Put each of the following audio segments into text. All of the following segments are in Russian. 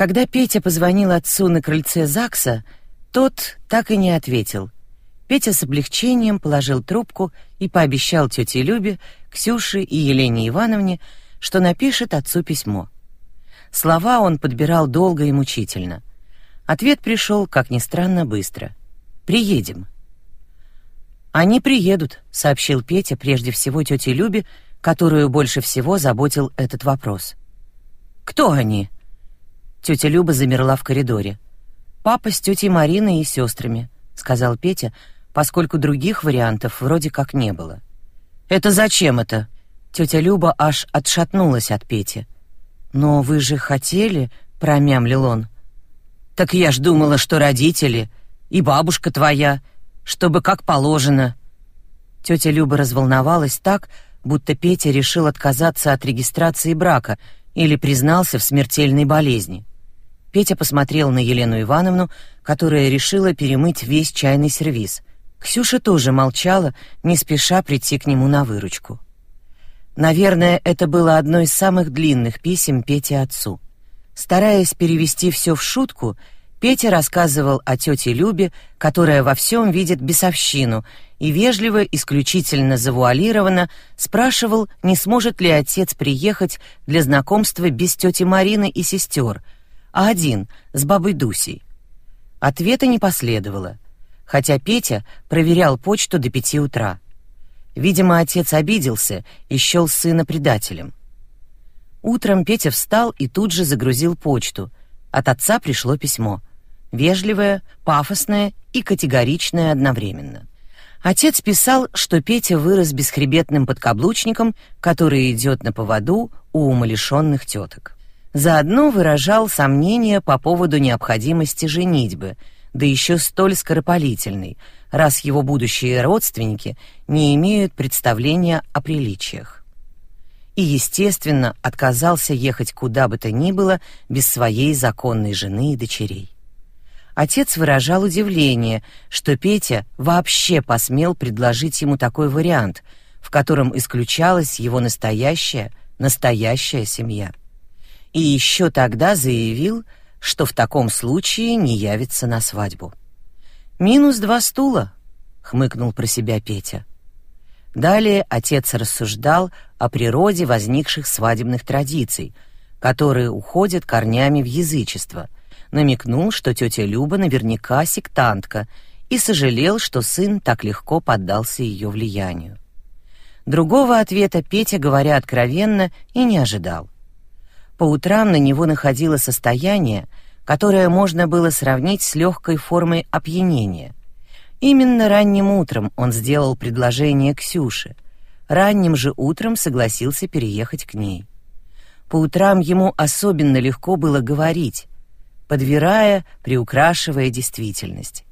Когда Петя позвонил отцу на крыльце ЗАГСа, тот так и не ответил. Петя с облегчением положил трубку и пообещал тете Любе, Ксюше и Елене Ивановне, что напишет отцу письмо. Слова он подбирал долго и мучительно. Ответ пришел, как ни странно, быстро. «Приедем». «Они приедут», — сообщил Петя прежде всего тете Любе, которую больше всего заботил этот вопрос. «Кто они?» Тетя Люба замерла в коридоре. «Папа с тетей Мариной и сестрами», — сказал Петя, поскольку других вариантов вроде как не было. «Это зачем это?» Тетя Люба аж отшатнулась от Пети. «Но вы же хотели», — промямлил он. «Так я ж думала, что родители и бабушка твоя, чтобы как положено». Тетя Люба разволновалась так, будто Петя решил отказаться от регистрации брака или признался в смертельной болезни. Петя посмотрел на Елену Ивановну, которая решила перемыть весь чайный сервиз. Ксюша тоже молчала, не спеша прийти к нему на выручку. Наверное, это было одно из самых длинных писем Пети отцу. Стараясь перевести все в шутку, Петя рассказывал о тете Любе, которая во всем видит бесовщину, и вежливо, исключительно завуалированно спрашивал, не сможет ли отец приехать для знакомства без тети Марины и сестер, а один, с бабой Дусей. Ответа не последовало, хотя Петя проверял почту до пяти утра. Видимо, отец обиделся и счел сына предателем. Утром Петя встал и тут же загрузил почту. От отца пришло письмо — вежливая, пафосная и категоричная одновременно. Отец писал, что Петя вырос бесхребетным подкаблучником, который идет на поводу у умалишенных теток. Заодно выражал сомнения по поводу необходимости женитьбы, да еще столь скоропалительной, раз его будущие родственники не имеют представления о приличиях. И, естественно, отказался ехать куда бы то ни было без своей законной жены и дочерей. Отец выражал удивление, что Петя вообще посмел предложить ему такой вариант, в котором исключалась его настоящая, настоящая семья. И еще тогда заявил, что в таком случае не явится на свадьбу. «Минус два стула», — хмыкнул про себя Петя. Далее отец рассуждал о природе возникших свадебных традиций, которые уходят корнями в язычество — намекнул, что тетя Люба наверняка сектантка, и сожалел, что сын так легко поддался ее влиянию. Другого ответа Петя, говоря откровенно, и не ожидал. По утрам на него находило состояние, которое можно было сравнить с легкой формой опьянения. Именно ранним утром он сделал предложение Ксюше. Ранним же утром согласился переехать к ней. По утрам ему особенно легко было говорить, подбирая, приукрашивая действительность.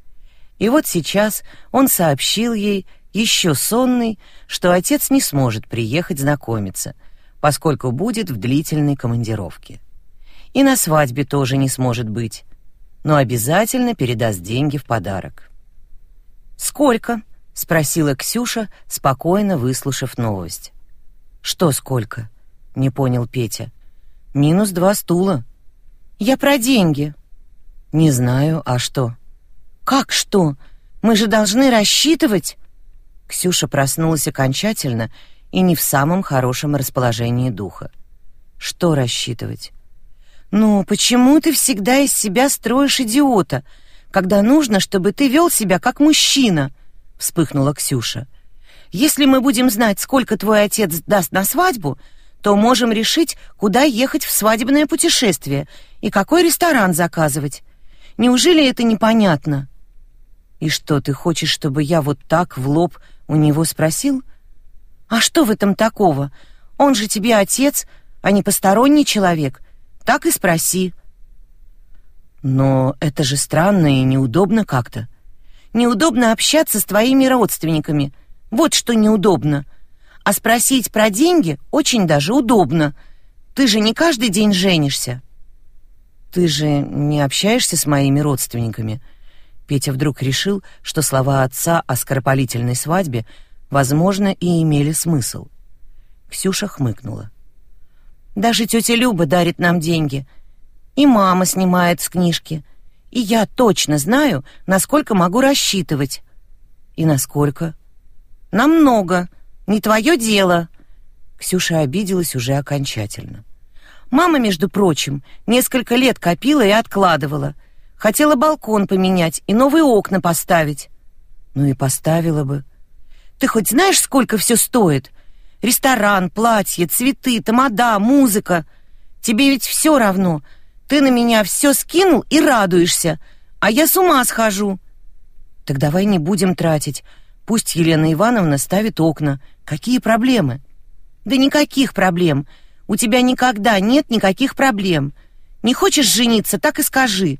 И вот сейчас он сообщил ей, еще сонный, что отец не сможет приехать знакомиться, поскольку будет в длительной командировке. И на свадьбе тоже не сможет быть, но обязательно передаст деньги в подарок. «Сколько?» — спросила Ксюша, спокойно выслушав новость. «Что сколько?» — не понял Петя. «Минус два стула», я про деньги. Не знаю, а что? Как что? Мы же должны рассчитывать. Ксюша проснулась окончательно и не в самом хорошем расположении духа. Что рассчитывать? Ну, почему ты всегда из себя строишь идиота, когда нужно, чтобы ты вел себя как мужчина? вспыхнула Ксюша. Если мы будем знать, сколько твой отец даст на свадьбу, то можем решить, куда ехать в свадебное путешествие и какой ресторан заказывать. Неужели это непонятно? И что, ты хочешь, чтобы я вот так в лоб у него спросил? А что в этом такого? Он же тебе отец, а не посторонний человек. Так и спроси. Но это же странно и неудобно как-то. Неудобно общаться с твоими родственниками. Вот что неудобно. А спросить про деньги очень даже удобно. Ты же не каждый день женишься. Ты же не общаешься с моими родственниками. Петя вдруг решил, что слова отца о скоропалительной свадьбе, возможно, и имели смысл. Ксюша хмыкнула. Даже тетя Люба дарит нам деньги. и мама снимает с книжки. И я точно знаю, насколько могу рассчитывать. И насколько? Намного. Не твое дело. Ксюша обиделась уже окончательно. Мама, между прочим, несколько лет копила и откладывала. Хотела балкон поменять и новые окна поставить. Ну и поставила бы. Ты хоть знаешь, сколько все стоит? Ресторан, платье, цветы, тамада, музыка. Тебе ведь все равно. Ты на меня все скинул и радуешься, а я с ума схожу. Так давай не будем тратить. Пусть Елена Ивановна ставит окна. Какие проблемы? Да никаких проблем. У тебя никогда нет никаких проблем. Не хочешь жениться, так и скажи.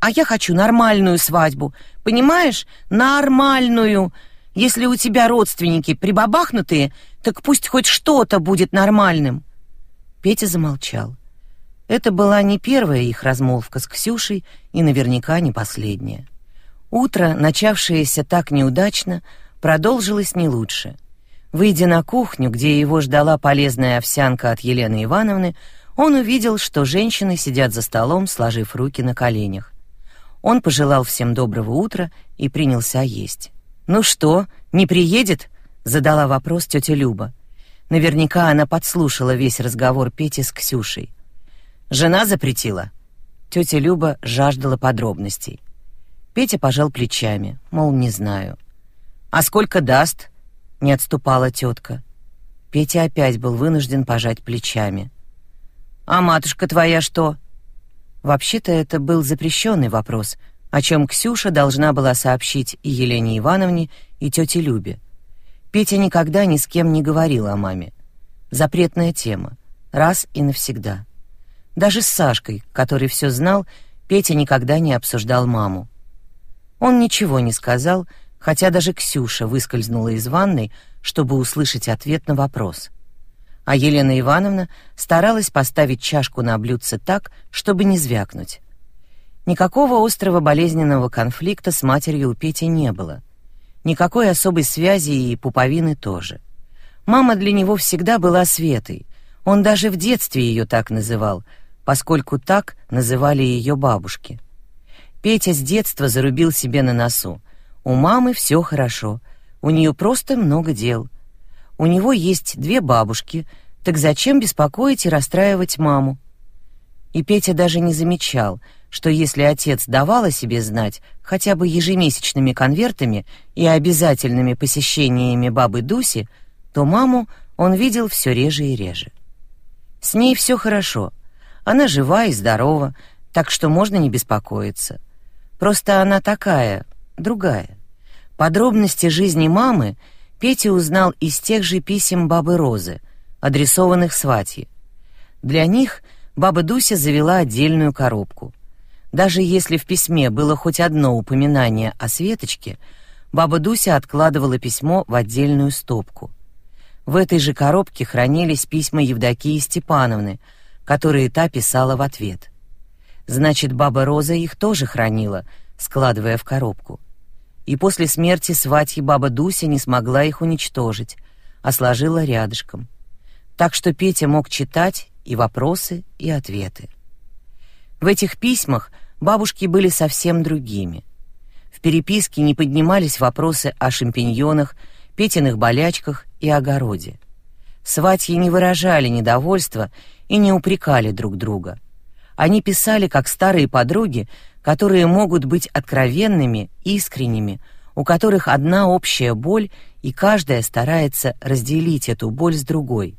А я хочу нормальную свадьбу. Понимаешь? Нормальную. Если у тебя родственники прибабахнутые, так пусть хоть что-то будет нормальным. Петя замолчал. Это была не первая их размолвка с Ксюшей и наверняка не последняя. Утро, начавшееся так неудачно, продолжилось не лучше. Выйдя на кухню, где его ждала полезная овсянка от Елены Ивановны, он увидел, что женщины сидят за столом, сложив руки на коленях. Он пожелал всем доброго утра и принялся есть. «Ну что, не приедет?» — задала вопрос тетя Люба. Наверняка она подслушала весь разговор Пети с Ксюшей. «Жена запретила?» Тетя Люба жаждала подробностей. Петя пожал плечами, мол, не знаю. «А сколько даст?» — не отступала тетка. Петя опять был вынужден пожать плечами. «А матушка твоя что?» Вообще-то это был запрещенный вопрос — о чем Ксюша должна была сообщить и Елене Ивановне, и тете Любе. Петя никогда ни с кем не говорил о маме. Запретная тема, раз и навсегда. Даже с Сашкой, который все знал, Петя никогда не обсуждал маму. Он ничего не сказал, хотя даже Ксюша выскользнула из ванной, чтобы услышать ответ на вопрос. А Елена Ивановна старалась поставить чашку на блюдце так, чтобы не звякнуть. Никакого острого болезненного конфликта с матерью у Пети не было. Никакой особой связи и пуповины тоже. Мама для него всегда была Светой. Он даже в детстве ее так называл, поскольку так называли ее бабушки. Петя с детства зарубил себе на носу. У мамы все хорошо, у нее просто много дел. У него есть две бабушки, так зачем беспокоить и расстраивать маму? И Петя даже не замечал — что если отец давал о себе знать хотя бы ежемесячными конвертами и обязательными посещениями бабы Дуси, то маму он видел все реже и реже. С ней все хорошо. Она жива и здорова, так что можно не беспокоиться. Просто она такая, другая. Подробности жизни мамы Петя узнал из тех же писем бабы Розы, адресованных сватье. Для них баба Дуся завела отдельную коробку — даже если в письме было хоть одно упоминание о Светочке, баба Дуся откладывала письмо в отдельную стопку. В этой же коробке хранились письма Евдокии Степановны, которые та писала в ответ. Значит, баба Роза их тоже хранила, складывая в коробку. И после смерти сватьи баба Дуся не смогла их уничтожить, а сложила рядышком. Так что Петя мог читать и вопросы, и ответы. В этих письмах бабушки были совсем другими. В переписке не поднимались вопросы о шампиньонах, Петиных болячках и огороде. Сватьи не выражали недовольства и не упрекали друг друга. Они писали как старые подруги, которые могут быть откровенными, искренними, у которых одна общая боль, и каждая старается разделить эту боль с другой.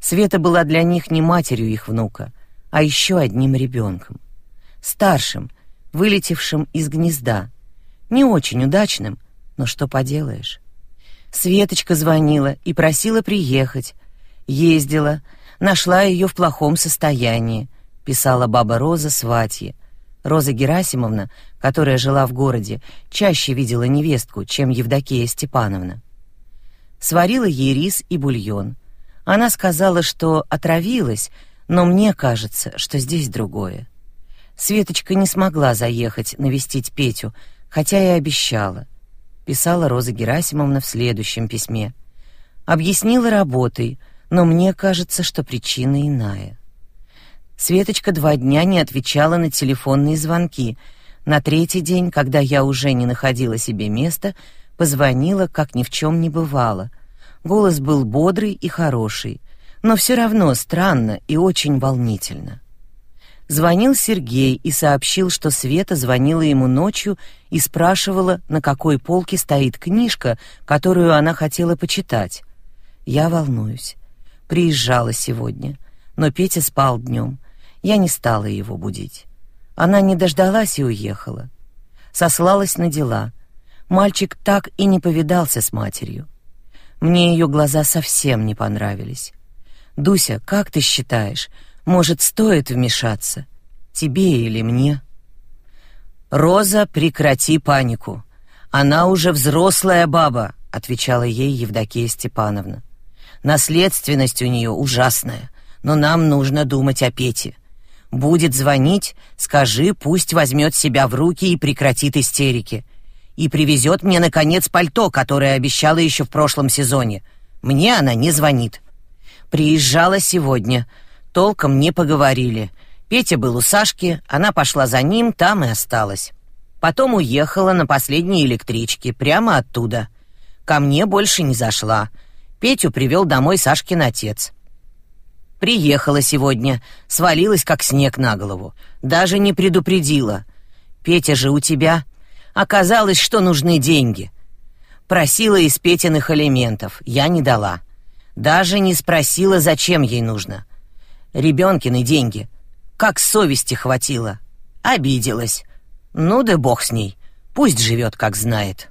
Света была для них не матерью их внука, а еще одним ребенком. Старшим, вылетевшим из гнезда. Не очень удачным, но что поделаешь. Светочка звонила и просила приехать. Ездила, нашла ее в плохом состоянии, писала баба Роза сватье. Роза Герасимовна, которая жила в городе, чаще видела невестку, чем Евдокия Степановна. Сварила ей рис и бульон. Она сказала, что отравилась, но мне кажется, что здесь другое. Светочка не смогла заехать навестить Петю, хотя и обещала. Писала Роза Герасимовна в следующем письме. Объяснила работой, но мне кажется, что причина иная. Светочка два дня не отвечала на телефонные звонки. На третий день, когда я уже не находила себе места, позвонила, как ни в чем не бывало. Голос был бодрый и хороший, но все равно странно и очень волнительно. Звонил Сергей и сообщил, что Света звонила ему ночью и спрашивала, на какой полке стоит книжка, которую она хотела почитать. Я волнуюсь. Приезжала сегодня, но Петя спал днем. Я не стала его будить. Она не дождалась и уехала. Сослалась на дела. Мальчик так и не повидался с матерью. Мне ее глаза совсем не понравились. «Дуся, как ты считаешь, может, стоит вмешаться? Тебе или мне?» «Роза, прекрати панику. Она уже взрослая баба», — отвечала ей Евдокия Степановна. «Наследственность у нее ужасная, но нам нужно думать о Пете. Будет звонить, скажи, пусть возьмет себя в руки и прекратит истерики. И привезет мне, наконец, пальто, которое обещала еще в прошлом сезоне. Мне она не звонит. Приезжала сегодня. Толком не поговорили. Петя был у Сашки, она пошла за ним, там и осталась. Потом уехала на последней электричке, прямо оттуда. Ко мне больше не зашла. Петю привел домой Сашкин отец. Приехала сегодня, свалилась как снег на голову. Даже не предупредила. Петя же у тебя. Оказалось, что нужны деньги. Просила из Петиных элементов, я не дала. Даже не спросила, зачем ей нужно. Ребенкины деньги. Как совести хватило. Обиделась. Ну да бог с ней. Пусть живет, как знает.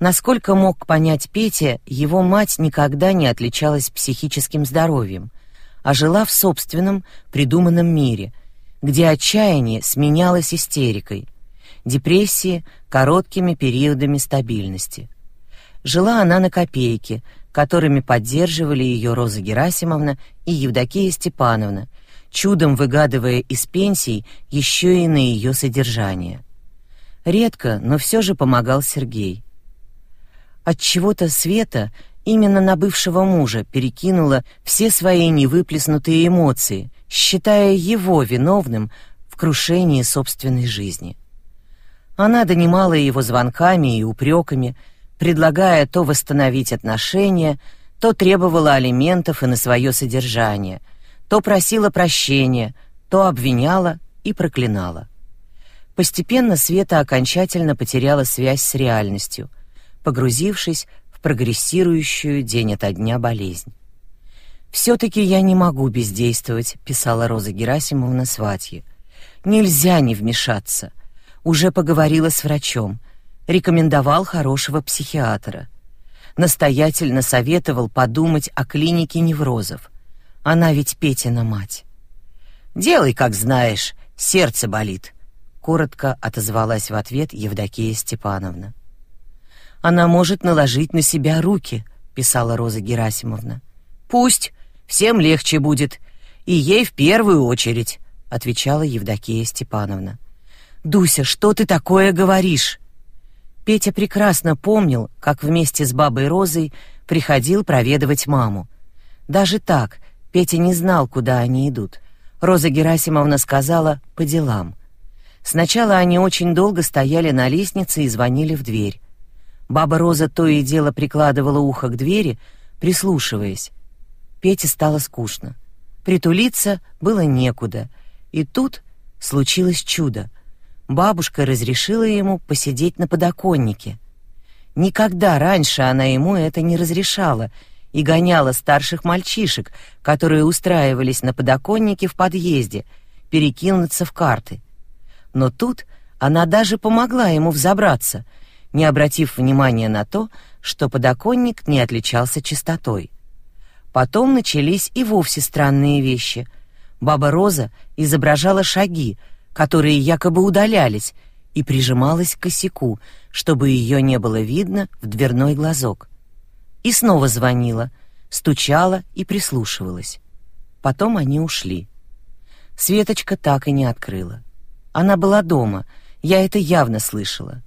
Насколько мог понять Петя, его мать никогда не отличалась психическим здоровьем — а жила в собственном, придуманном мире, где отчаяние сменялось истерикой, депрессии — короткими периодами стабильности. Жила она на копейки, которыми поддерживали ее Роза Герасимовна и Евдокия Степановна, чудом выгадывая из пенсий еще и на ее содержание. Редко, но все же помогал Сергей. От чего-то Света Именно на бывшего мужа перекинула все свои невыплеснутые эмоции, считая его виновным в крушении собственной жизни. Она донимала его звонками и упреками, предлагая то восстановить отношения, то требовала алиментов и на свое содержание, то просила прощения, то обвиняла и проклинала. Постепенно Света окончательно потеряла связь с реальностью, погрузившись прогрессирующую день ото дня болезнь. «Все-таки я не могу бездействовать», — писала Роза Герасимовна сватье. «Нельзя не вмешаться. Уже поговорила с врачом. Рекомендовал хорошего психиатра. Настоятельно советовал подумать о клинике неврозов. Она ведь Петина мать». «Делай, как знаешь, сердце болит», — коротко отозвалась в ответ Евдокия Степановна. Она может наложить на себя руки, писала Роза Герасимовна. Пусть, всем легче будет, и ей в первую очередь, отвечала Евдокия Степановна. Дуся, что ты такое говоришь? Петя прекрасно помнил, как вместе с бабой Розой приходил проведывать маму. Даже так Петя не знал, куда они идут. Роза Герасимовна сказала по делам. Сначала они очень долго стояли на лестнице и звонили в дверь. Баба Роза то и дело прикладывала ухо к двери, прислушиваясь. Пете стало скучно. Притулиться было некуда. И тут случилось чудо. Бабушка разрешила ему посидеть на подоконнике. Никогда раньше она ему это не разрешала и гоняла старших мальчишек, которые устраивались на подоконнике в подъезде, перекинуться в карты. Но тут она даже помогла ему взобраться — не обратив внимания на то, что подоконник не отличался чистотой. Потом начались и вовсе странные вещи. Баба Роза изображала шаги, которые якобы удалялись, и прижималась к косяку, чтобы ее не было видно в дверной глазок. И снова звонила, стучала и прислушивалась. Потом они ушли. Светочка так и не открыла. Она была дома, я это явно слышала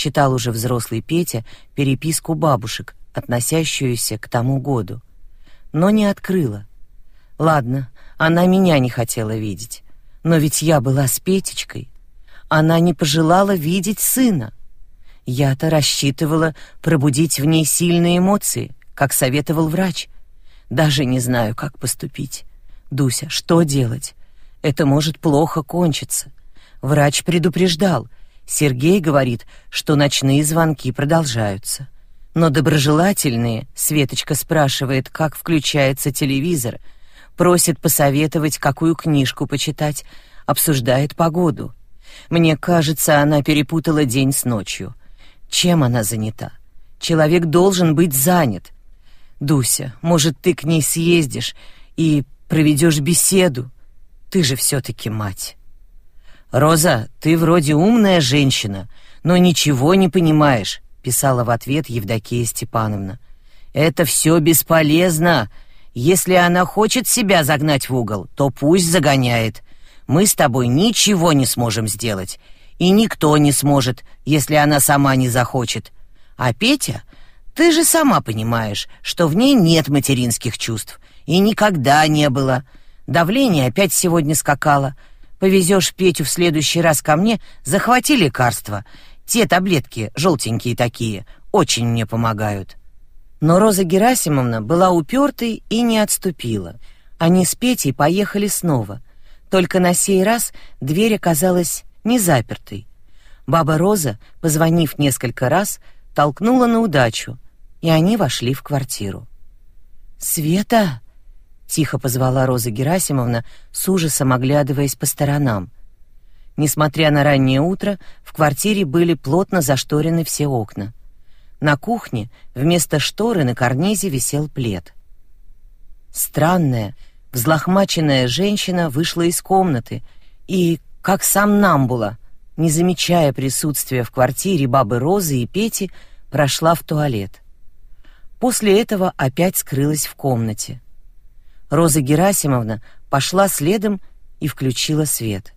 читал уже взрослый Петя переписку бабушек, относящуюся к тому году. Но не открыла. Ладно, она меня не хотела видеть. Но ведь я была с Петечкой. Она не пожелала видеть сына. Я-то рассчитывала пробудить в ней сильные эмоции, как советовал врач. Даже не знаю, как поступить. Дуся, что делать? Это может плохо кончиться. Врач предупреждал. Сергей говорит, что ночные звонки продолжаются. Но доброжелательные, Светочка спрашивает, как включается телевизор, просит посоветовать, какую книжку почитать, обсуждает погоду. Мне кажется, она перепутала день с ночью. Чем она занята? Человек должен быть занят. Дуся, может, ты к ней съездишь и проведешь беседу? Ты же все-таки мать. Роза, ты вроде умная женщина, но ничего не понимаешь, писала в ответ Евдокия Степановна. Это все бесполезно. Если она хочет себя загнать в угол, то пусть загоняет. Мы с тобой ничего не сможем сделать, и никто не сможет, если она сама не захочет. А Петя, ты же сама понимаешь, что в ней нет материнских чувств и никогда не было. Давление опять сегодня скакало. Повезешь Петю в следующий раз ко мне, захвати лекарства. Те таблетки, желтенькие такие, очень мне помогают. Но Роза Герасимовна была упертой и не отступила. Они с Петей поехали снова. Только на сей раз дверь оказалась не запертой. Баба Роза, позвонив несколько раз, толкнула на удачу, и они вошли в квартиру. «Света!» тихо позвала Роза Герасимовна, с ужасом оглядываясь по сторонам. Несмотря на раннее утро, в квартире были плотно зашторены все окна. На кухне вместо шторы на карнизе висел плед. Странная, взлохмаченная женщина вышла из комнаты и, как сам Намбула, не замечая присутствия в квартире бабы Розы и Пети, прошла в туалет. После этого опять скрылась в комнате. Роза Герасимовна пошла следом и включила свет.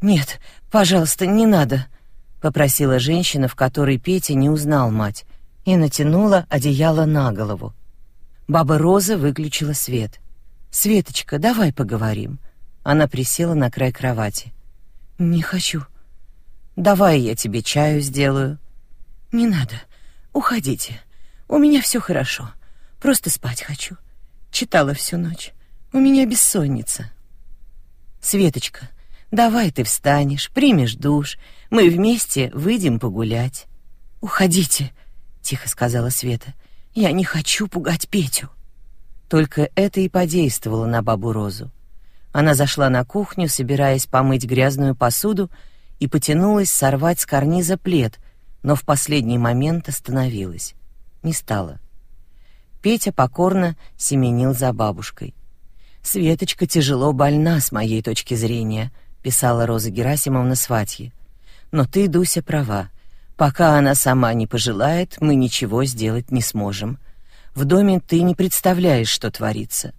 «Нет, пожалуйста, не надо», — попросила женщина, в которой Петя не узнал мать, и натянула одеяло на голову. Баба Роза выключила свет. «Светочка, давай поговорим». Она присела на край кровати. «Не хочу». «Давай я тебе чаю сделаю». «Не надо. Уходите. У меня все хорошо. Просто спать хочу». Читала всю ночь. У меня бессонница. Светочка, давай ты встанешь, примешь душ, мы вместе выйдем погулять. Уходите, тихо сказала Света. Я не хочу пугать Петю. Только это и подействовало на бабу Розу. Она зашла на кухню, собираясь помыть грязную посуду, и потянулась сорвать с карниза плед, но в последний момент остановилась. Не стала. Петя покорно семенил за бабушкой. «Светочка тяжело больна, с моей точки зрения», — писала Роза Герасимовна сватье. «Но ты, Дуся, права. Пока она сама не пожелает, мы ничего сделать не сможем. В доме ты не представляешь, что творится.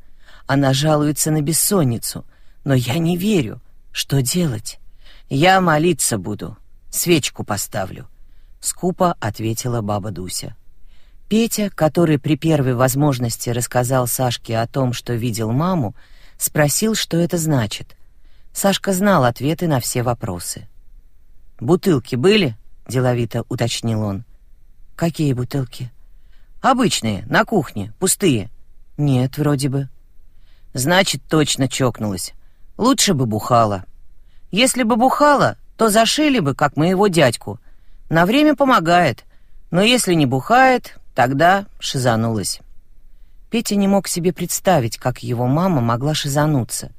Она жалуется на бессонницу, но я не верю. Что делать? Я молиться буду, свечку поставлю», — скупо ответила баба Дуся. Петя, который при первой возможности рассказал Сашке о том, что видел маму, спросил, что это значит. Сашка знал ответы на все вопросы. «Бутылки были?» — деловито уточнил он. «Какие бутылки?» «Обычные, на кухне, пустые». «Нет, вроде бы». «Значит, точно чокнулась. Лучше бы бухала. Если бы бухала, то зашили бы, как моего дядьку. На время помогает, но если не бухает, Тогда шизанулась. Петя не мог себе представить, как его мама могла шизануться.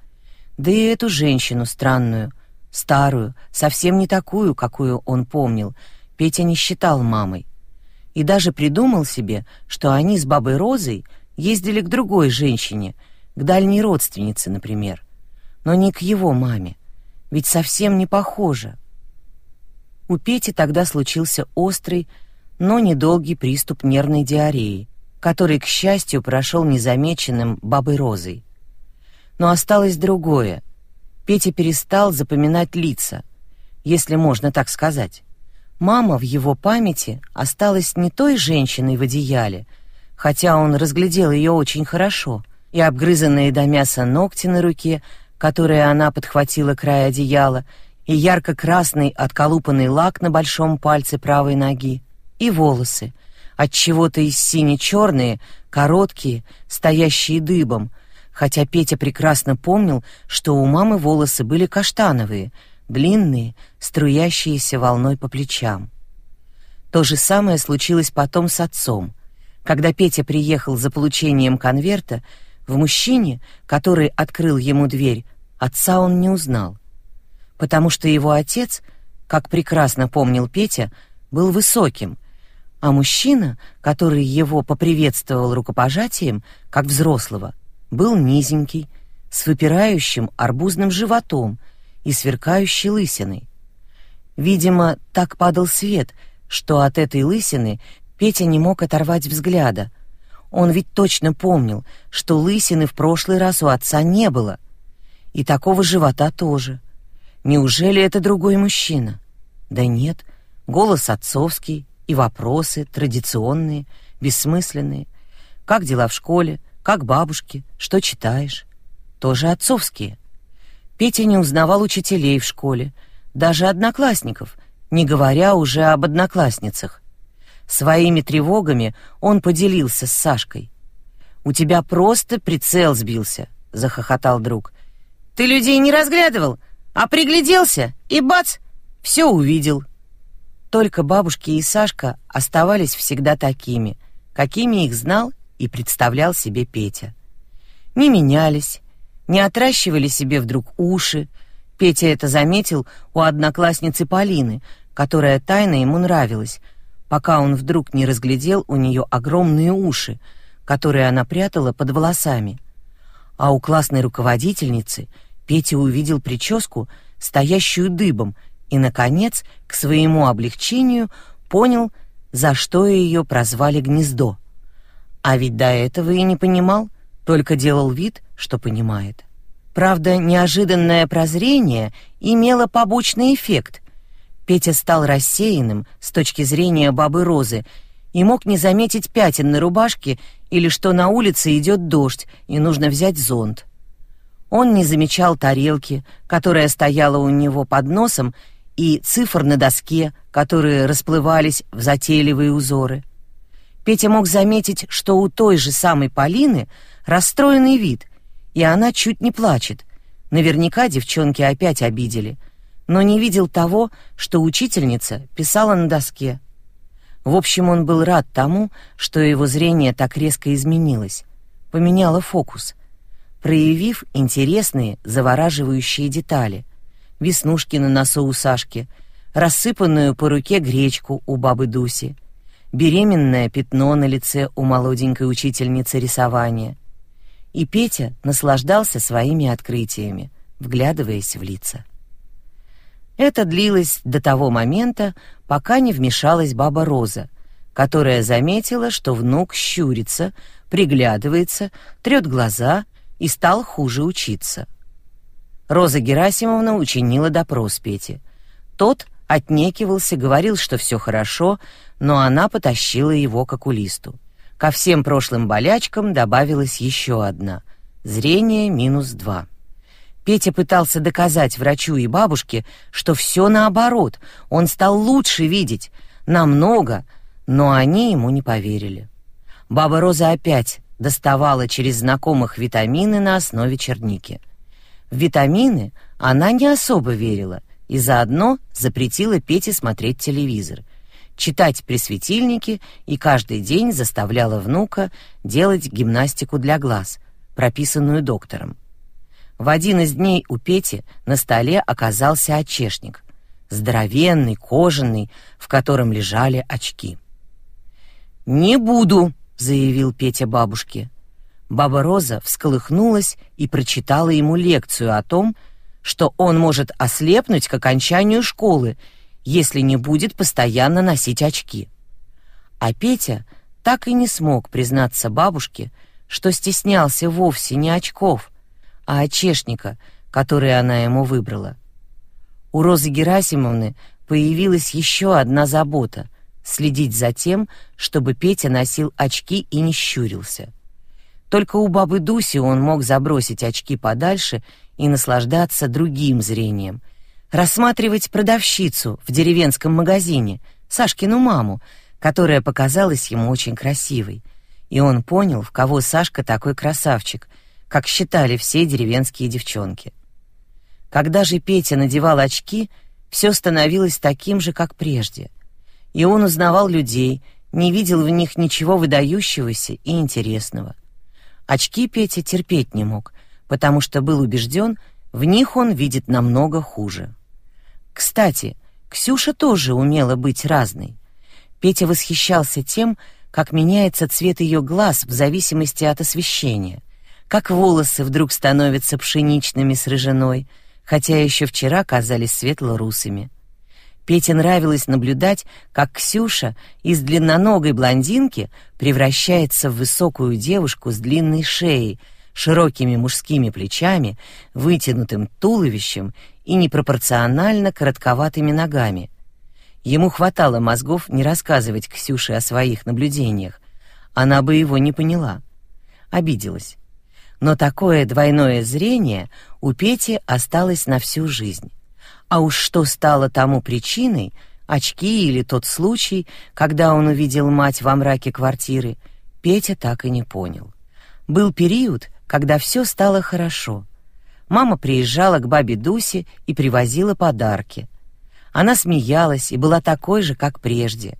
Да и эту женщину странную, старую, совсем не такую, какую он помнил, Петя не считал мамой. И даже придумал себе, что они с бабой Розой ездили к другой женщине, к дальней родственнице, например. Но не к его маме, ведь совсем не похоже. У Пети тогда случился острый, но недолгий приступ нервной диареи, который, к счастью, прошел незамеченным бабой Розой. Но осталось другое. Петя перестал запоминать лица, если можно так сказать. Мама в его памяти осталась не той женщиной в одеяле, хотя он разглядел ее очень хорошо, и обгрызанные до мяса ногти на руке, которые она подхватила край одеяла, и ярко-красный отколупанный лак на большом пальце правой ноги, и волосы, от чего-то из сине-черные, короткие, стоящие дыбом, хотя Петя прекрасно помнил, что у мамы волосы были каштановые, длинные, струящиеся волной по плечам. То же самое случилось потом с отцом. Когда Петя приехал за получением конверта, в мужчине, который открыл ему дверь, отца он не узнал, потому что его отец, как прекрасно помнил Петя, был высоким, а мужчина, который его поприветствовал рукопожатием, как взрослого, был низенький, с выпирающим арбузным животом и сверкающей лысиной. Видимо, так падал свет, что от этой лысины Петя не мог оторвать взгляда. Он ведь точно помнил, что лысины в прошлый раз у отца не было. И такого живота тоже. Неужели это другой мужчина? Да нет, голос отцовский и вопросы традиционные, бессмысленные. Как дела в школе? Как бабушки? Что читаешь? Тоже отцовские. Петя не узнавал учителей в школе, даже одноклассников, не говоря уже об одноклассницах. Своими тревогами он поделился с Сашкой. «У тебя просто прицел сбился», — захохотал друг. «Ты людей не разглядывал, а пригляделся, и бац, все увидел». Только бабушки и Сашка оставались всегда такими, какими их знал и представлял себе Петя. Не менялись, не отращивали себе вдруг уши. Петя это заметил у одноклассницы Полины, которая тайно ему нравилась, пока он вдруг не разглядел у нее огромные уши, которые она прятала под волосами. А у классной руководительницы Петя увидел прическу, стоящую дыбом, и, наконец, к своему облегчению понял, за что ее прозвали «Гнездо». А ведь до этого и не понимал, только делал вид, что понимает. Правда, неожиданное прозрение имело побочный эффект, Петя стал рассеянным с точки зрения бабы Розы и мог не заметить пятен на рубашке или что на улице идет дождь и нужно взять зонт. Он не замечал тарелки, которая стояла у него под носом, и цифр на доске, которые расплывались в затейливые узоры. Петя мог заметить, что у той же самой Полины расстроенный вид, и она чуть не плачет. Наверняка девчонки опять обидели — но не видел того, что учительница писала на доске. В общем, он был рад тому, что его зрение так резко изменилось, поменяло фокус, проявив интересные, завораживающие детали. Веснушки на носу у Сашки, рассыпанную по руке гречку у бабы Дуси, беременное пятно на лице у молоденькой учительницы рисования. И Петя наслаждался своими открытиями, вглядываясь в лица. Это длилось до того момента, пока не вмешалась баба Роза, которая заметила, что внук щурится, приглядывается, трет глаза и стал хуже учиться. Роза Герасимовна учинила допрос Пете. Тот отнекивался, говорил, что все хорошо, но она потащила его к окулисту. Ко всем прошлым болячкам добавилась еще одна — зрение минус два. Петя пытался доказать врачу и бабушке, что все наоборот, он стал лучше видеть, намного, но они ему не поверили. Баба Роза опять доставала через знакомых витамины на основе черники. В витамины она не особо верила и заодно запретила Пете смотреть телевизор, читать при светильнике и каждый день заставляла внука делать гимнастику для глаз, прописанную доктором. В один из дней у Пети на столе оказался очешник, здоровенный, кожаный, в котором лежали очки. «Не буду», — заявил Петя бабушке. Баба Роза всколыхнулась и прочитала ему лекцию о том, что он может ослепнуть к окончанию школы, если не будет постоянно носить очки. А Петя так и не смог признаться бабушке, что стеснялся вовсе не очков, а очешника, который она ему выбрала. У Розы Герасимовны появилась еще одна забота — следить за тем, чтобы Петя носил очки и не щурился. Только у бабы Дуси он мог забросить очки подальше и наслаждаться другим зрением. Рассматривать продавщицу в деревенском магазине, Сашкину маму, которая показалась ему очень красивой. И он понял, в кого Сашка такой красавчик, как считали все деревенские девчонки. Когда же Петя надевал очки, все становилось таким же, как прежде. И он узнавал людей, не видел в них ничего выдающегося и интересного. Очки Петя терпеть не мог, потому что был убежден, в них он видит намного хуже. Кстати, Ксюша тоже умела быть разной. Петя восхищался тем, как меняется цвет ее глаз в зависимости от освещения, как волосы вдруг становятся пшеничными с рыжиной, хотя еще вчера казались светло-русыми. Пете нравилось наблюдать, как Ксюша из длинноногой блондинки превращается в высокую девушку с длинной шеей, широкими мужскими плечами, вытянутым туловищем и непропорционально коротковатыми ногами. Ему хватало мозгов не рассказывать Ксюше о своих наблюдениях. Она бы его не поняла. Обиделась. Но такое двойное зрение у Пети осталось на всю жизнь. А уж что стало тому причиной, очки или тот случай, когда он увидел мать во мраке квартиры, Петя так и не понял. Был период, когда все стало хорошо. Мама приезжала к бабе Дусе и привозила подарки. Она смеялась и была такой же, как прежде.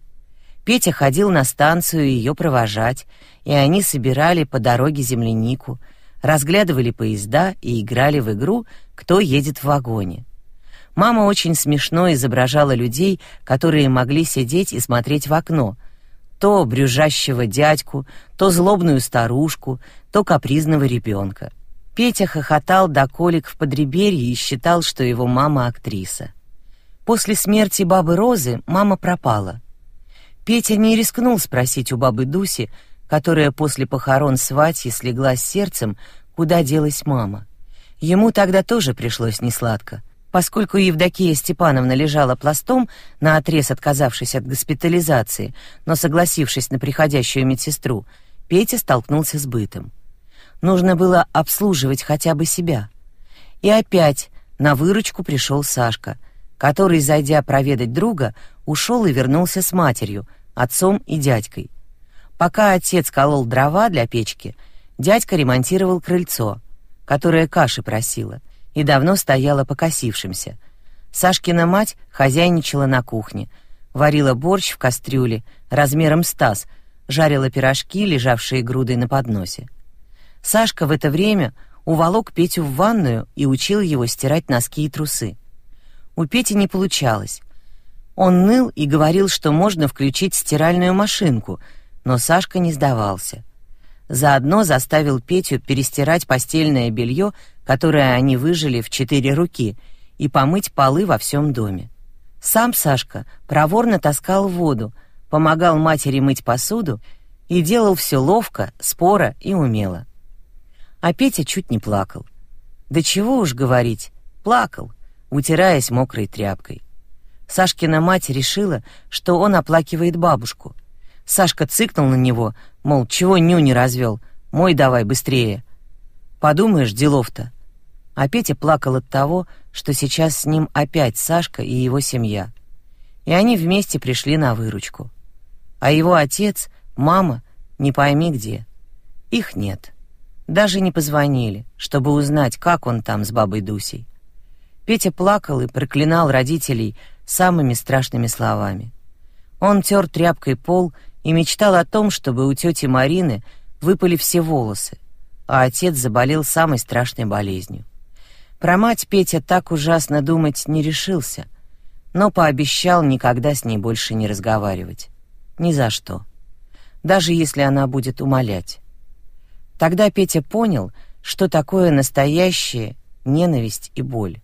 Петя ходил на станцию ее провожать, и они собирали по дороге землянику, разглядывали поезда и играли в игру «Кто едет в вагоне». Мама очень смешно изображала людей, которые могли сидеть и смотреть в окно. То брюжащего дядьку, то злобную старушку, то капризного ребенка. Петя хохотал до колик в подреберье и считал, что его мама актриса. После смерти бабы Розы мама пропала. Петя не рискнул спросить у бабы Дуси, которая после похорон сватьи слегла с сердцем, куда делась мама. Ему тогда тоже пришлось несладко — Поскольку Евдокия Степановна лежала пластом, наотрез отказавшись от госпитализации, но согласившись на приходящую медсестру, Петя столкнулся с бытом. Нужно было обслуживать хотя бы себя. И опять на выручку пришел Сашка, который, зайдя проведать друга, ушел и вернулся с матерью, отцом и дядькой. Пока отец колол дрова для печки, дядька ремонтировал крыльцо, которое каши просила — и давно стояла покосившимся. Сашкина мать хозяйничала на кухне, варила борщ в кастрюле размером с таз, жарила пирожки, лежавшие грудой на подносе. Сашка в это время уволок Петю в ванную и учил его стирать носки и трусы. У Пети не получалось. Он ныл и говорил, что можно включить стиральную машинку, но Сашка не сдавался. Заодно заставил Петю перестирать постельное белье которое они выжили в четыре руки, и помыть полы во всем доме. Сам Сашка проворно таскал воду, помогал матери мыть посуду и делал все ловко, споро и умело. А Петя чуть не плакал. Да чего уж говорить, плакал, утираясь мокрой тряпкой. Сашкина мать решила, что он оплакивает бабушку. Сашка цыкнул на него, мол, чего ню не развел, мой давай быстрее. Подумаешь, делов-то. А Петя плакал от того, что сейчас с ним опять Сашка и его семья. И они вместе пришли на выручку. А его отец, мама, не пойми где. Их нет. Даже не позвонили, чтобы узнать, как он там с бабой Дусей. Петя плакал и проклинал родителей самыми страшными словами. Он тер тряпкой пол и мечтал о том, чтобы у тети Марины выпали все волосы, а отец заболел самой страшной болезнью. Про мать Петя так ужасно думать не решился, но пообещал никогда с ней больше не разговаривать. Ни за что. Даже если она будет умолять. Тогда Петя понял, что такое настоящая ненависть и боль.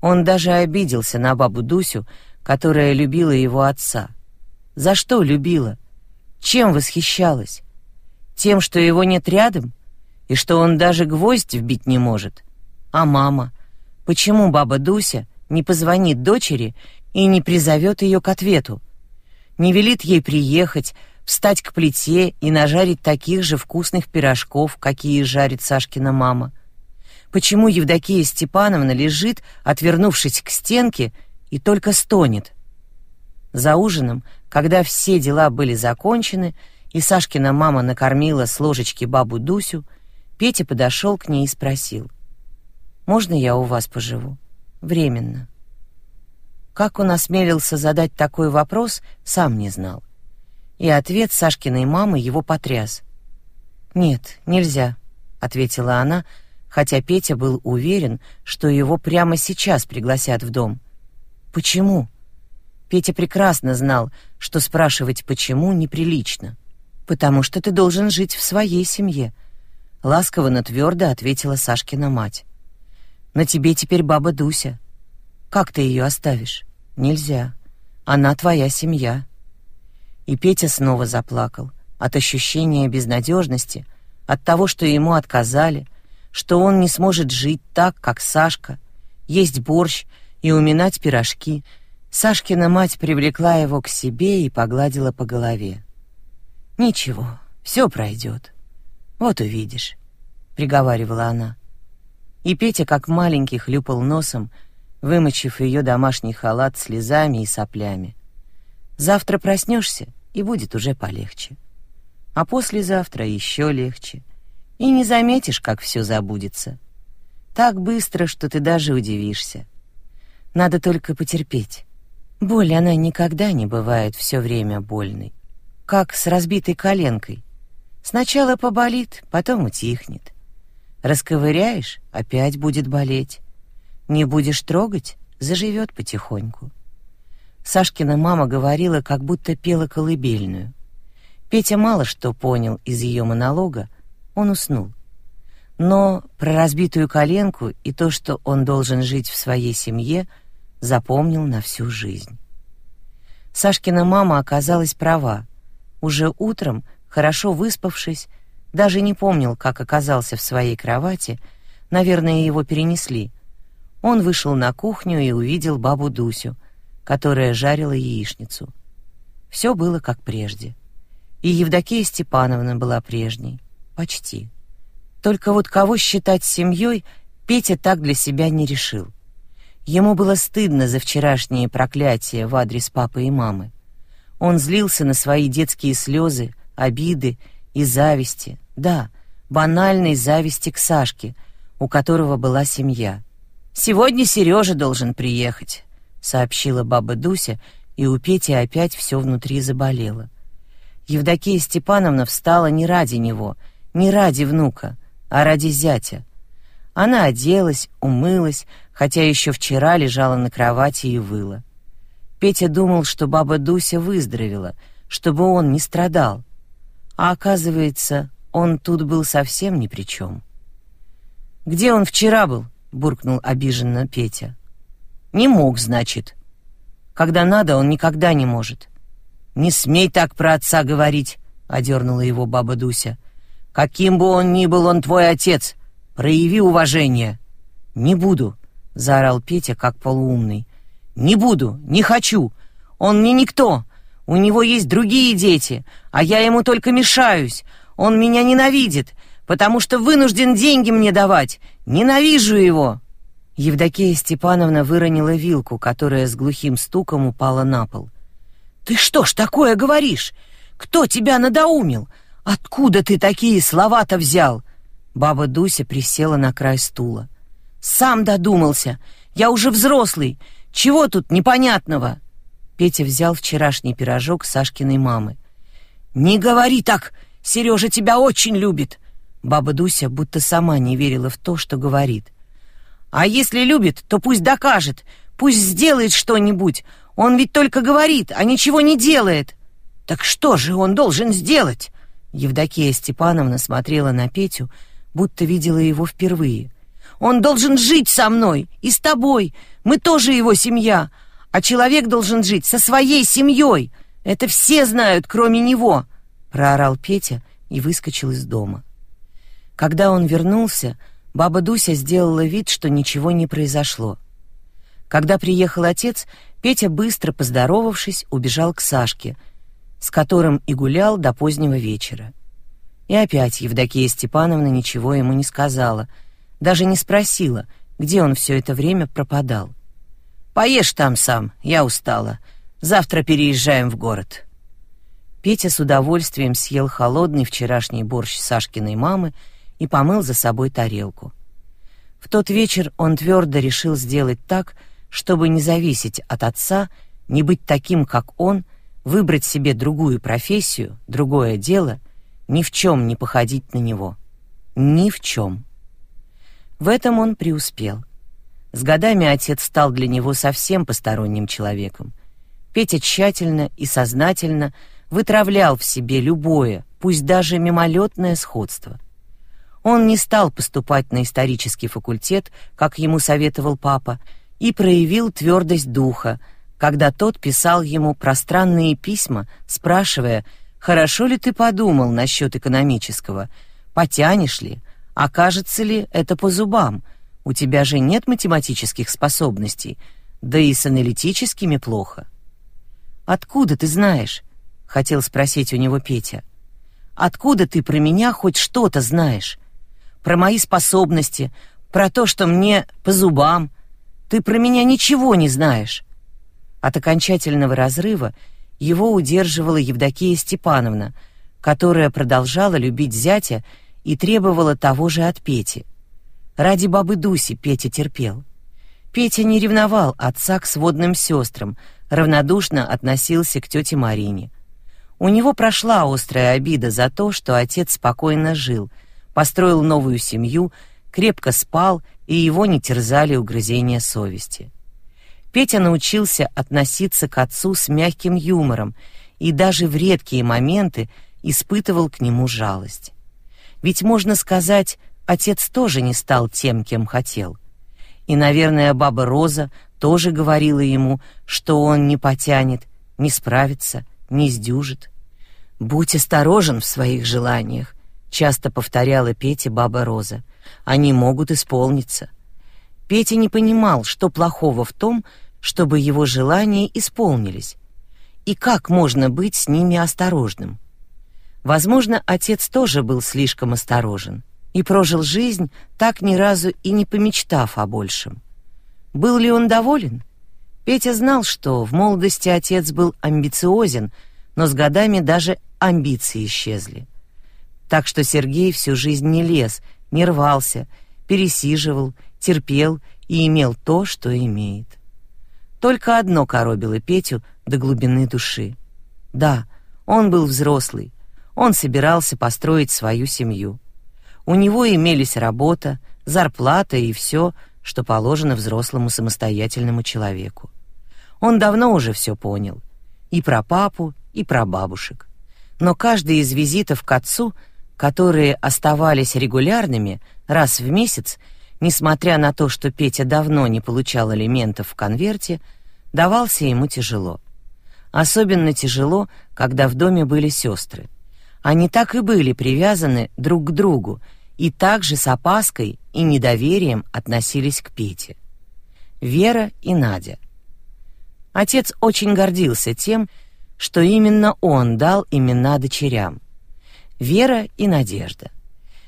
Он даже обиделся на бабу Дусю, которая любила его отца. За что любила? Чем восхищалась? Тем, что его нет рядом? И что он даже гвоздь вбить не может. А мама? Почему баба Дуся не позвонит дочери и не призовет ее к ответу? Не велит ей приехать, встать к плите и нажарить таких же вкусных пирожков, какие жарит Сашкина мама. Почему Евдокия Степановна лежит, отвернувшись к стенке, и только стонет? За ужином, когда все дела были закончены, и Сашкина мама накормила с ложечки бабу Дусю, Петя подошел к ней и спросил. «Можно я у вас поживу? Временно». Как он осмелился задать такой вопрос, сам не знал. И ответ Сашкиной мамы его потряс. «Нет, нельзя», — ответила она, хотя Петя был уверен, что его прямо сейчас пригласят в дом. «Почему?» Петя прекрасно знал, что спрашивать «почему» неприлично. «Потому что ты должен жить в своей семье», — ласково, но твердо ответила Сашкина мать. «На тебе теперь баба Дуся. Как ты ее оставишь? Нельзя. Она твоя семья». И Петя снова заплакал от ощущения безнадежности, от того, что ему отказали, что он не сможет жить так, как Сашка, есть борщ и уминать пирожки. Сашкина мать привлекла его к себе и погладила по голове. «Ничего, все пройдет. Вот увидишь», — приговаривала она. И Петя, как маленький, хлюпал носом, вымочив ее домашний халат слезами и соплями. «Завтра проснешься, и будет уже полегче. А послезавтра еще легче. И не заметишь, как все забудется. Так быстро, что ты даже удивишься. Надо только потерпеть. Боль, она никогда не бывает все время больной. Как с разбитой коленкой. Сначала поболит, потом утихнет. Расковыряешь — опять будет болеть. Не будешь трогать — заживет потихоньку. Сашкина мама говорила, как будто пела колыбельную. Петя мало что понял из ее монолога, он уснул. Но про разбитую коленку и то, что он должен жить в своей семье, запомнил на всю жизнь. Сашкина мама оказалась права. Уже утром, хорошо выспавшись, даже не помнил, как оказался в своей кровати, наверное, его перенесли. Он вышел на кухню и увидел бабу Дусю — которая жарила яичницу. Все было как прежде. И Евдокия Степановна была прежней. Почти. Только вот кого считать семьей, Петя так для себя не решил. Ему было стыдно за вчерашние проклятия в адрес папы и мамы. Он злился на свои детские слезы, обиды и зависти. Да, банальной зависти к Сашке, у которого была семья. Сегодня Сережа должен приехать сообщила баба Дуся, и у Пети опять все внутри заболело. Евдокия Степановна встала не ради него, не ради внука, а ради зятя. Она оделась, умылась, хотя еще вчера лежала на кровати и выла. Петя думал, что баба Дуся выздоровела, чтобы он не страдал. А оказывается, он тут был совсем ни при чем. «Где он вчера был?» — буркнул обиженно Петя. Не мог, значит. Когда надо, он никогда не может. Не смей так про отца говорить, одернула его баба Дуся. Каким бы он ни был, он твой отец. Прояви уважение. Не буду, заорал Петя как полуумный. Не буду, не хочу. Он мне никто. У него есть другие дети, а я ему только мешаюсь. Он меня ненавидит, потому что вынужден деньги мне давать. Ненавижу его. Евдокия Степановна выронила вилку, которая с глухим стуком упала на пол. «Ты что ж такое говоришь? Кто тебя надоумил? Откуда ты такие слова-то взял?» Баба Дуся присела на край стула. «Сам додумался. Я уже взрослый. Чего тут непонятного?» Петя взял вчерашний пирожок Сашкиной мамы. «Не говори так! Сережа тебя очень любит!» Баба Дуся будто сама не верила в то, что говорит. А если любит, то пусть докажет, пусть сделает что-нибудь. Он ведь только говорит, а ничего не делает. Так что же он должен сделать? Евдокия Степановна смотрела на Петю, будто видела его впервые. Он должен жить со мной и с тобой. Мы тоже его семья. А человек должен жить со своей семьей. Это все знают, кроме него, проорал Петя и выскочил из дома. Когда он вернулся, Баба Дуся сделала вид, что ничего не произошло. Когда приехал отец, Петя, быстро поздоровавшись, убежал к Сашке. с которым и гулял до позднего вечера. И опять Евдокия Степановна ничего ему не сказала, даже не спросила, где он все это время пропадал. «Поешь там сам, я устала. Завтра переезжаем в город». Петя с удовольствием съел холодный вчерашний борщ Сашкиной мамы и помыл за собой тарелку. В тот вечер он твердо решил сделать так, чтобы не зависеть от отца, не быть таким, как он, выбрать себе другую профессию, другое дело, ни в чем не походить на него. Ни в чем. В этом он преуспел. С годами отец стал для него совсем посторонним человеком. Петя тщательно и сознательно вытравлял в себе любое, пусть даже мимолетное сходство. Он не стал поступать на исторический факультет, как ему советовал папа, и проявил твердость духа, когда тот писал ему пространные письма, спрашивая, «Хорошо ли ты подумал насчет экономического? Потянешь ли? Окажется ли это по зубам? У тебя же нет математических способностей, да и с аналитическими плохо». «Откуда ты знаешь?» — хотел спросить у него Петя. «Откуда ты про меня хоть что-то знаешь? Про мои способности, про то, что мне по зубам. Ты про меня ничего не знаешь». От окончательного разрыва его удерживала Евдокия Степановна, которая продолжала любить зятя и требовала того же от Пети. Ради бабы Дуси Петя терпел. Петя не ревновал отца к сводным сестрам, равнодушно относился к тете Марине. У него прошла острая обида за то, что отец спокойно жил, построил новую семью, крепко спал, и его не терзали угрызения совести. Петя научился относиться к отцу с мягким юмором и даже в редкие моменты испытывал к нему жалость. Ведь можно сказать, отец тоже не стал тем, кем хотел. И, наверное, баба Роза тоже говорила ему, что он не потянет, не справится — не сдюжит. «Будь осторожен в своих желаниях», — часто повторяла Пете баба Роза. «Они могут исполниться». Петя не понимал, что плохого в том, чтобы его желания исполнились. И как можно быть с ними осторожным? Возможно, отец тоже был слишком осторожен и прожил жизнь, так ни разу и не помечтав о большем. Был ли он доволен? Петя знал, что в молодости отец был амбициозен, но с годами даже амбиции исчезли. Так что Сергей всю жизнь не лез, не рвался, пересиживал, терпел и имел то, что имеет. Только одно коробило Петю до глубины души. Да, он был взрослый, он собирался построить свою семью. У него имелись работа, зарплата и все, что положено взрослому самостоятельному человеку. Он давно уже все понял. И про папу, и про бабушек. Но каждый из визитов к отцу, которые оставались регулярными, раз в месяц, несмотря на то, что Петя давно не получал алиментов в конверте, давался ему тяжело. Особенно тяжело, когда в доме были сестры. Они так и были привязаны друг к другу и также с опаской и недоверием относились к Пете. Вера и Надя. Отец очень гордился тем, что именно он дал имена дочерям. Вера и Надежда.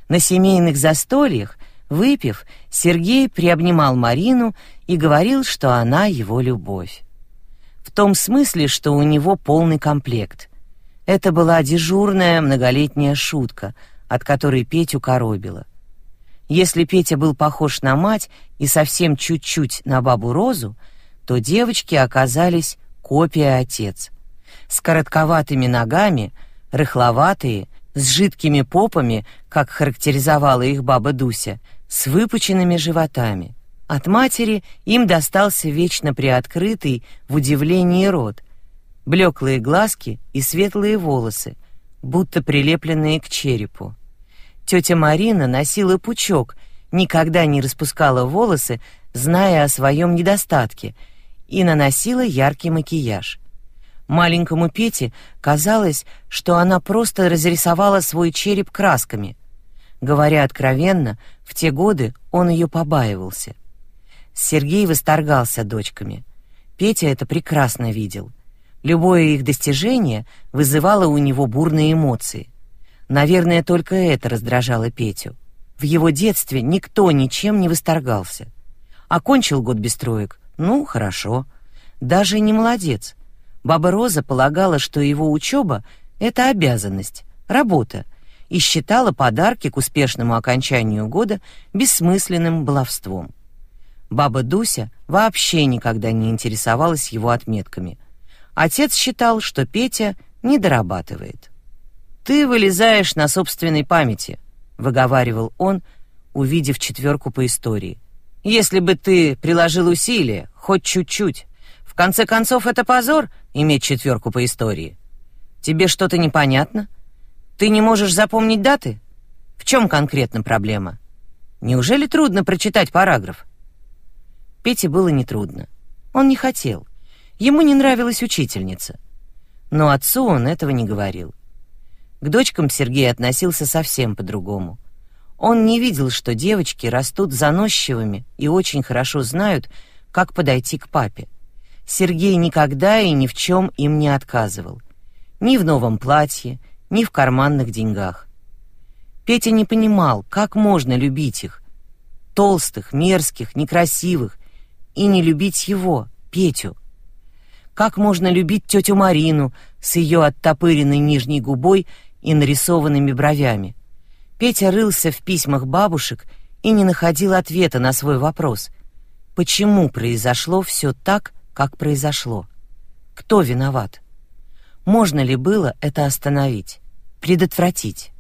На семейных застольях, выпив, Сергей приобнимал Марину и говорил, что она его любовь. В том смысле, что у него полный комплект. Это была дежурная многолетняя шутка, от которой Петю коробило. Если Петя был похож на мать и совсем чуть-чуть на бабу Розу, то девочки оказались копия отец. С коротковатыми ногами, рыхловатые, с жидкими попами, как характеризовала их баба Дуся, с выпученными животами. От матери им достался вечно приоткрытый в удивлении рот, блеклые глазки и светлые волосы, будто прилепленные к черепу. Тетя Марина носила пучок, никогда не распускала волосы, зная о своем недостатке — и наносила яркий макияж. Маленькому Пете казалось, что она просто разрисовала свой череп красками. Говоря откровенно, в те годы он ее побаивался. Сергей восторгался дочками. Петя это прекрасно видел. Любое их достижение вызывало у него бурные эмоции. Наверное, только это раздражало Петю. В его детстве никто ничем не восторгался. Окончил год без троек. Ну, хорошо. Даже не молодец. Баба Роза полагала, что его учеба — это обязанность, работа, и считала подарки к успешному окончанию года бессмысленным баловством. Баба Дуся вообще никогда не интересовалась его отметками. Отец считал, что Петя не дорабатывает. «Ты вылезаешь на собственной памяти», — выговаривал он, увидев четверку по истории. «Если бы ты приложил усилия, хоть чуть-чуть. В конце концов, это позор — иметь четверку по истории. Тебе что-то непонятно? Ты не можешь запомнить даты? В чем конкретно проблема? Неужели трудно прочитать параграф? Пете было нетрудно. Он не хотел. Ему не нравилась учительница. Но отцу он этого не говорил. К дочкам Сергей относился совсем по-другому. Он не видел, что девочки растут заносчивыми и очень хорошо знают, как подойти к папе. Сергей никогда и ни в чем им не отказывал. Ни в новом платье, ни в карманных деньгах. Петя не понимал, как можно любить их. Толстых, мерзких, некрасивых, и не любить его, Петю. Как можно любить тетю Марину с ее оттопыренной нижней губой и нарисованными бровями? Петя рылся в письмах бабушек и не находил ответа на свой вопрос. Почему произошло все так, как произошло? Кто виноват? Можно ли было это остановить, предотвратить?